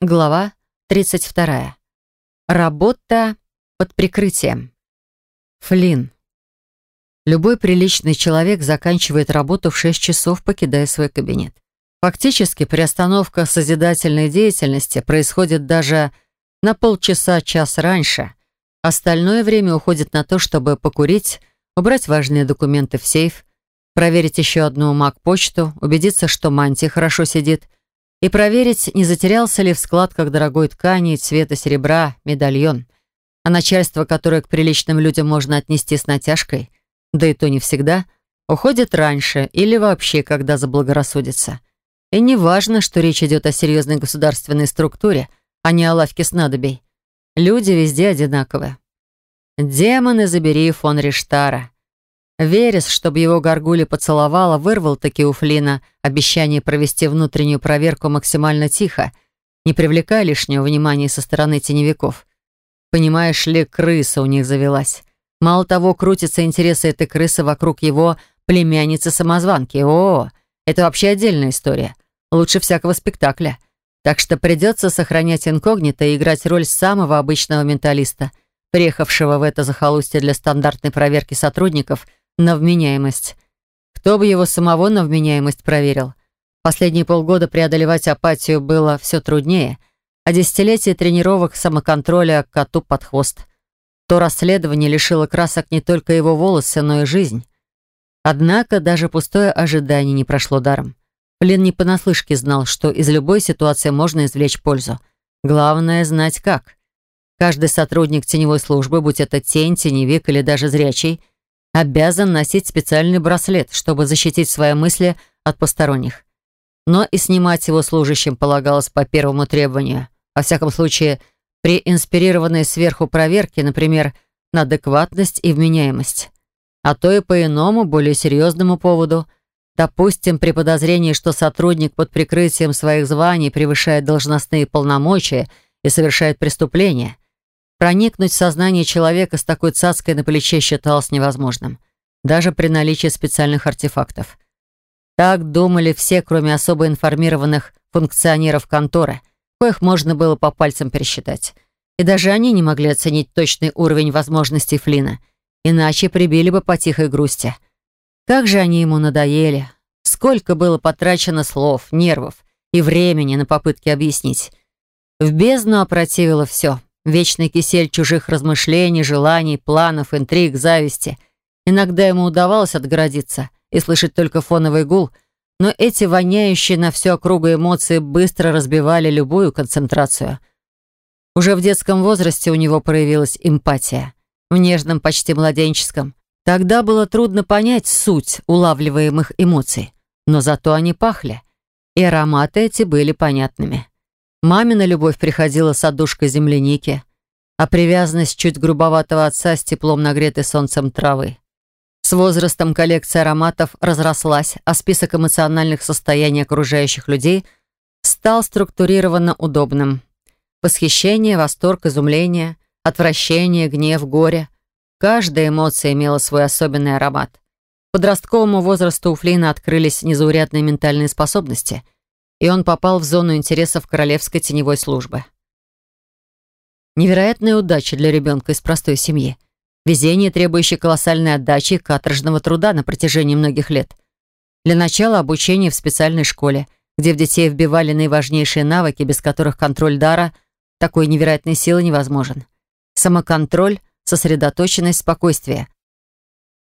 Глава 32. Работа под прикрытием. Флин. Любой приличный человек заканчивает работу в 6 часов, покидая свой кабинет. Фактически приостановка созидательной деятельности происходит даже на полчаса-час раньше. Остальное время уходит на то, чтобы покурить, убрать важные документы в сейф, проверить еще одну маг-почту, убедиться, что мантия хорошо сидит – и проверить, не затерялся ли в складках дорогой ткани цвета серебра медальон, а начальство, которое к приличным людям можно отнести с натяжкой, да и то не всегда, уходит раньше или вообще, когда заблагорассудится. И не важно, что речь идет о серьезной государственной структуре, а не о лавке снадобий. Люди везде одинаковые. Демоны забери фон Риштара. Верес, чтобы его горгули поцеловала, вырвал таки у Флина обещание провести внутреннюю проверку максимально тихо, не привлекая лишнего внимания со стороны теневиков. Понимаешь ли, крыса у них завелась. Мало того, крутятся интересы этой крысы вокруг его племянницы-самозванки. О, это вообще отдельная история. Лучше всякого спектакля. Так что придется сохранять инкогнито и играть роль самого обычного менталиста, приехавшего в это захолустье для стандартной проверки сотрудников – на вменяемость. Кто бы его самого на вменяемость проверил? Последние полгода преодолевать апатию было все труднее, а десятилетие тренировок самоконтроля коту под хвост. То расследование лишило красок не только его волосы, но и жизнь. Однако даже пустое ожидание не прошло даром. Блин не понаслышке знал, что из любой ситуации можно извлечь пользу. Главное — знать как. Каждый сотрудник теневой службы, будь это тень, теневик или даже зрячий — обязан носить специальный браслет, чтобы защитить свои мысли от посторонних. Но и снимать его служащим полагалось по первому требованию. Во всяком случае, при инспирированной сверху проверке, например, на адекватность и вменяемость. А то и по иному, более серьезному поводу. Допустим, при подозрении, что сотрудник под прикрытием своих званий превышает должностные полномочия и совершает преступление – Проникнуть в сознание человека с такой цацкой на плече считалось невозможным, даже при наличии специальных артефактов. Так думали все, кроме особо информированных функционеров конторы, коих можно было по пальцам пересчитать. И даже они не могли оценить точный уровень возможностей Флина, иначе прибили бы по тихой грусти. Как же они ему надоели. Сколько было потрачено слов, нервов и времени на попытки объяснить. В бездну опротивило все — Вечный кисель чужих размышлений, желаний, планов, интриг, зависти. Иногда ему удавалось отгородиться и слышать только фоновый гул, но эти воняющие на всю округу эмоции быстро разбивали любую концентрацию. Уже в детском возрасте у него проявилась эмпатия. В нежном, почти младенческом. Тогда было трудно понять суть улавливаемых эмоций, но зато они пахли, и ароматы эти были понятными. Мамина любовь приходила с отдушкой земляники, а привязанность чуть грубоватого отца с теплом нагретой солнцем травы. С возрастом коллекция ароматов разрослась, а список эмоциональных состояний окружающих людей стал структурированно удобным. Восхищение, восторг, изумление, отвращение, гнев, горе. Каждая эмоция имела свой особенный аромат. К подростковому возрасту у Флина открылись незаурядные ментальные способности — и он попал в зону интересов королевской теневой службы. Невероятная удача для ребенка из простой семьи. Везение, требующее колоссальной отдачи и каторжного труда на протяжении многих лет. Для начала обучение в специальной школе, где в детей вбивали наиважнейшие навыки, без которых контроль дара такой невероятной силы невозможен. Самоконтроль, сосредоточенность, спокойствие.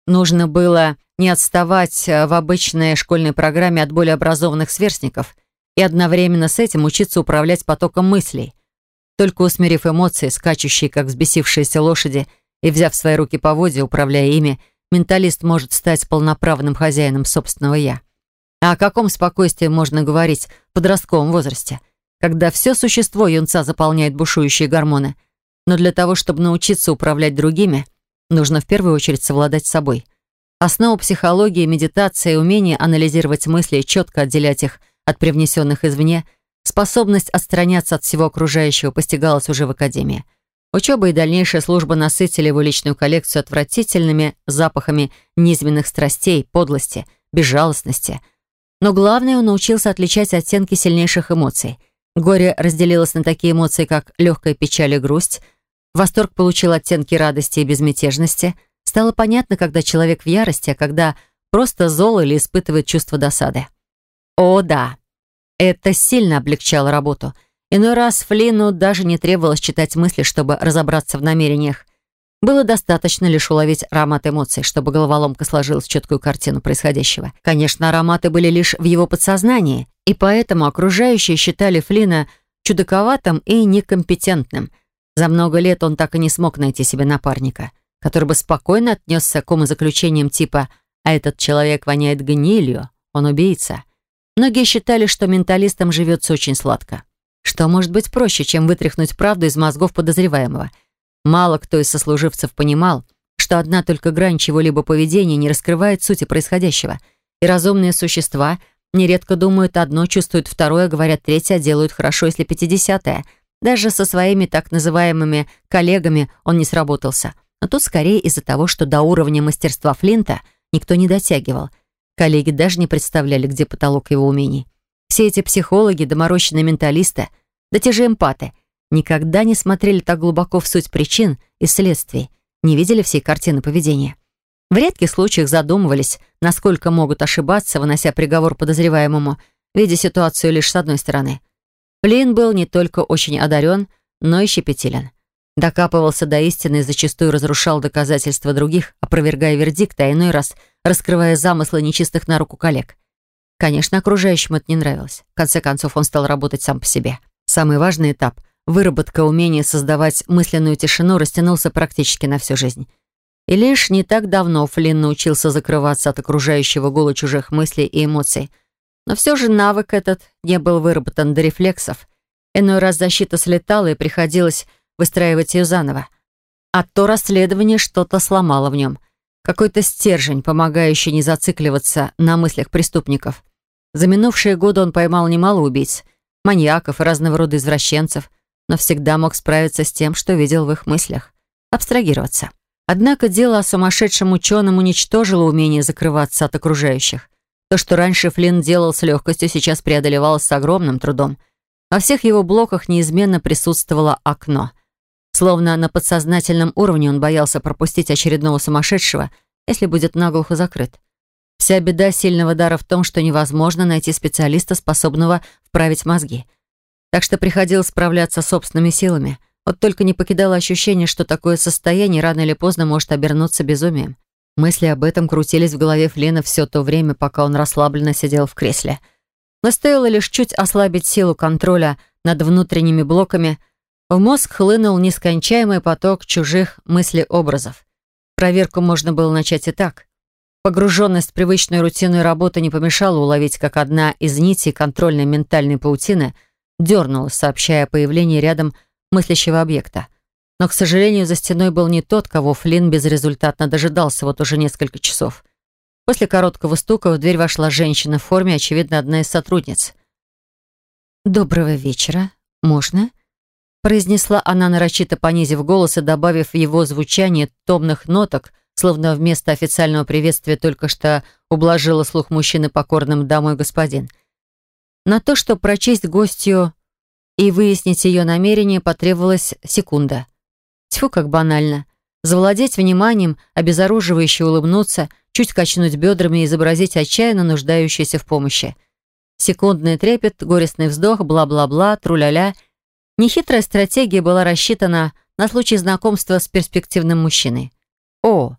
Нужно было не отставать в обычной школьной программе от более образованных сверстников – и одновременно с этим учиться управлять потоком мыслей. Только усмирив эмоции, скачущие, как взбесившиеся лошади, и взяв в свои руки поводья, управляя ими, менталист может стать полноправным хозяином собственного «я». А о каком спокойствии можно говорить в подростковом возрасте, когда все существо юнца заполняет бушующие гормоны? Но для того, чтобы научиться управлять другими, нужно в первую очередь совладать собой. Основа психологии, медитации, умение анализировать мысли и четко отделять их от привнесенных извне, способность отстраняться от всего окружающего постигалась уже в академии. Учеба и дальнейшая служба насытили его личную коллекцию отвратительными запахами низменных страстей, подлости, безжалостности. Но главное, он научился отличать оттенки сильнейших эмоций, Горе разделилось на такие эмоции, как легкая печаль и грусть. Восторг получил оттенки радости и безмятежности. Стало понятно, когда человек в ярости, а когда просто зол или испытывает чувство досады. О, да, это сильно облегчало работу. Иной раз Флину даже не требовалось читать мысли, чтобы разобраться в намерениях. Было достаточно лишь уловить аромат эмоций, чтобы головоломка сложилась в четкую картину происходящего. Конечно, ароматы были лишь в его подсознании, и поэтому окружающие считали Флина чудаковатым и некомпетентным. За много лет он так и не смог найти себе напарника, который бы спокойно отнесся к умозаключениям типа «а этот человек воняет гнилью, он убийца». Многие считали, что менталистам живется очень сладко. Что может быть проще, чем вытряхнуть правду из мозгов подозреваемого – Мало кто из сослуживцев понимал, что одна только грань чего-либо поведения не раскрывает сути происходящего, и разумные существа нередко думают одно, чувствуют второе, говорят третье, а делают хорошо, если пятидесятое. Даже со своими так называемыми коллегами он не сработался. Но тут скорее из-за того, что до уровня мастерства Флинта никто не дотягивал. Коллеги даже не представляли, где потолок его умений. Все эти психологи, доморощенные менталисты, да те же эмпаты — никогда не смотрели так глубоко в суть причин и следствий, не видели всей картины поведения. В редких случаях задумывались, насколько могут ошибаться, вынося приговор подозреваемому, видя ситуацию лишь с одной стороны. Плин был не только очень одарен, но и щепетилен. Докапывался до истины и зачастую разрушал доказательства других, опровергая вердикт, а иной раз раскрывая замыслы нечистых на руку коллег. Конечно, окружающим это не нравилось. В конце концов, он стал работать сам по себе. Самый важный этап Выработка умения создавать мысленную тишину растянулся практически на всю жизнь. И лишь не так давно Флинн научился закрываться от окружающего гула чужих мыслей и эмоций. Но все же навык этот не был выработан до рефлексов. Иной раз защита слетала, и приходилось выстраивать ее заново. А то расследование что-то сломало в нем. Какой-то стержень, помогающий не зацикливаться на мыслях преступников. За минувшие годы он поймал немало убийц, маньяков и разного рода извращенцев – но всегда мог справиться с тем, что видел в их мыслях. Абстрагироваться. Однако дело о сумасшедшем ученом уничтожило умение закрываться от окружающих. То, что раньше Флинн делал с легкостью, сейчас преодолевалось с огромным трудом. Во всех его блоках неизменно присутствовало окно. Словно на подсознательном уровне он боялся пропустить очередного сумасшедшего, если будет наглухо закрыт. Вся беда сильного дара в том, что невозможно найти специалиста, способного вправить мозги – так что приходилось справляться собственными силами. Вот только не покидало ощущение, что такое состояние рано или поздно может обернуться безумием. Мысли об этом крутились в голове Флина все то время, пока он расслабленно сидел в кресле. Но стоило лишь чуть ослабить силу контроля над внутренними блоками, в мозг хлынул нескончаемый поток чужих мыслей-образов. Проверку можно было начать и так. Погруженность в привычную рутинную работу не помешала уловить, как одна из нитей контрольной ментальной паутины — дернулась, сообщая о появлении рядом мыслящего объекта. Но, к сожалению, за стеной был не тот, кого Флинн безрезультатно дожидался вот уже несколько часов. После короткого стука в дверь вошла женщина в форме, очевидно, одна из сотрудниц. «Доброго вечера. Можно?» Произнесла она, нарочито понизив голос и добавив в его звучание томных ноток, словно вместо официального приветствия только что ублажила слух мужчины покорным «домой, господин». На то, чтобы прочесть гостью и выяснить ее намерение, потребовалась секунда. Тьфу, как банально. Завладеть вниманием, обезоруживающе улыбнуться, чуть качнуть бедрами и изобразить отчаянно нуждающуюся в помощи. Секундный трепет, горестный вздох, бла-бла-бла, тру-ля-ля. Нехитрая стратегия была рассчитана на случай знакомства с перспективным мужчиной. О,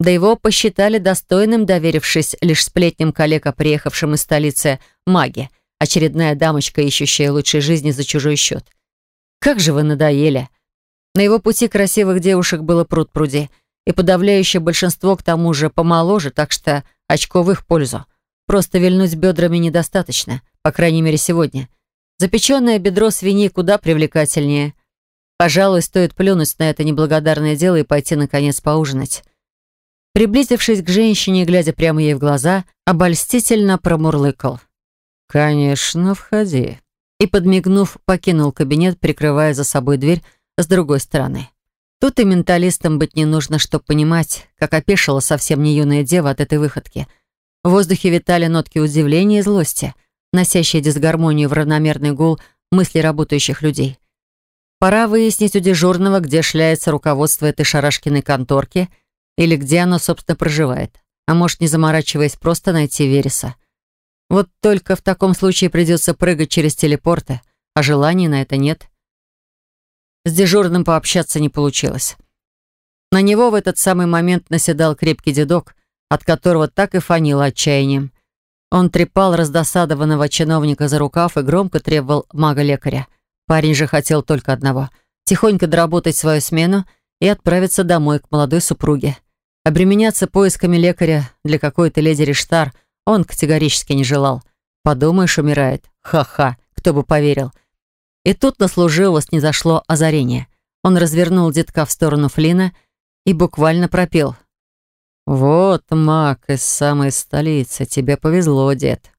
да его посчитали достойным, доверившись лишь сплетням коллег о приехавшем из столицы маге — Очередная дамочка, ищущая лучшей жизни за чужой счет. Как же вы надоели. На его пути красивых девушек было пруд-пруди, и подавляющее большинство к тому же помоложе, так что очко их пользу. Просто вильнуть бедрами недостаточно, по крайней мере сегодня. Запеченное бедро свиньи куда привлекательнее. Пожалуй, стоит плюнуть на это неблагодарное дело и пойти, наконец, поужинать. Приблизившись к женщине, глядя прямо ей в глаза, обольстительно промурлыкал. «Конечно, входи». И, подмигнув, покинул кабинет, прикрывая за собой дверь с другой стороны. Тут и менталистам быть не нужно, чтобы понимать, как опешила совсем не юная дева от этой выходки. В воздухе витали нотки удивления и злости, носящие дисгармонию в равномерный гул мысли работающих людей. Пора выяснить у дежурного, где шляется руководство этой шарашкиной конторки или где оно, собственно, проживает. А может, не заморачиваясь, просто найти Вереса. Вот только в таком случае придется прыгать через телепорты, а желания на это нет. С дежурным пообщаться не получилось. На него в этот самый момент наседал крепкий дедок, от которого так и фанило отчаянием. Он трепал раздосадованного чиновника за рукав и громко требовал мага-лекаря. Парень же хотел только одного — тихонько доработать свою смену и отправиться домой к молодой супруге. Обременяться поисками лекаря для какой-то леди Риштар он категорически не желал. Подумаешь, умирает. Ха-ха, кто бы поверил. И тут на служивого снизошло озарение. Он развернул детка в сторону Флина и буквально пропел. «Вот маг из самой столицы, тебе повезло, дед».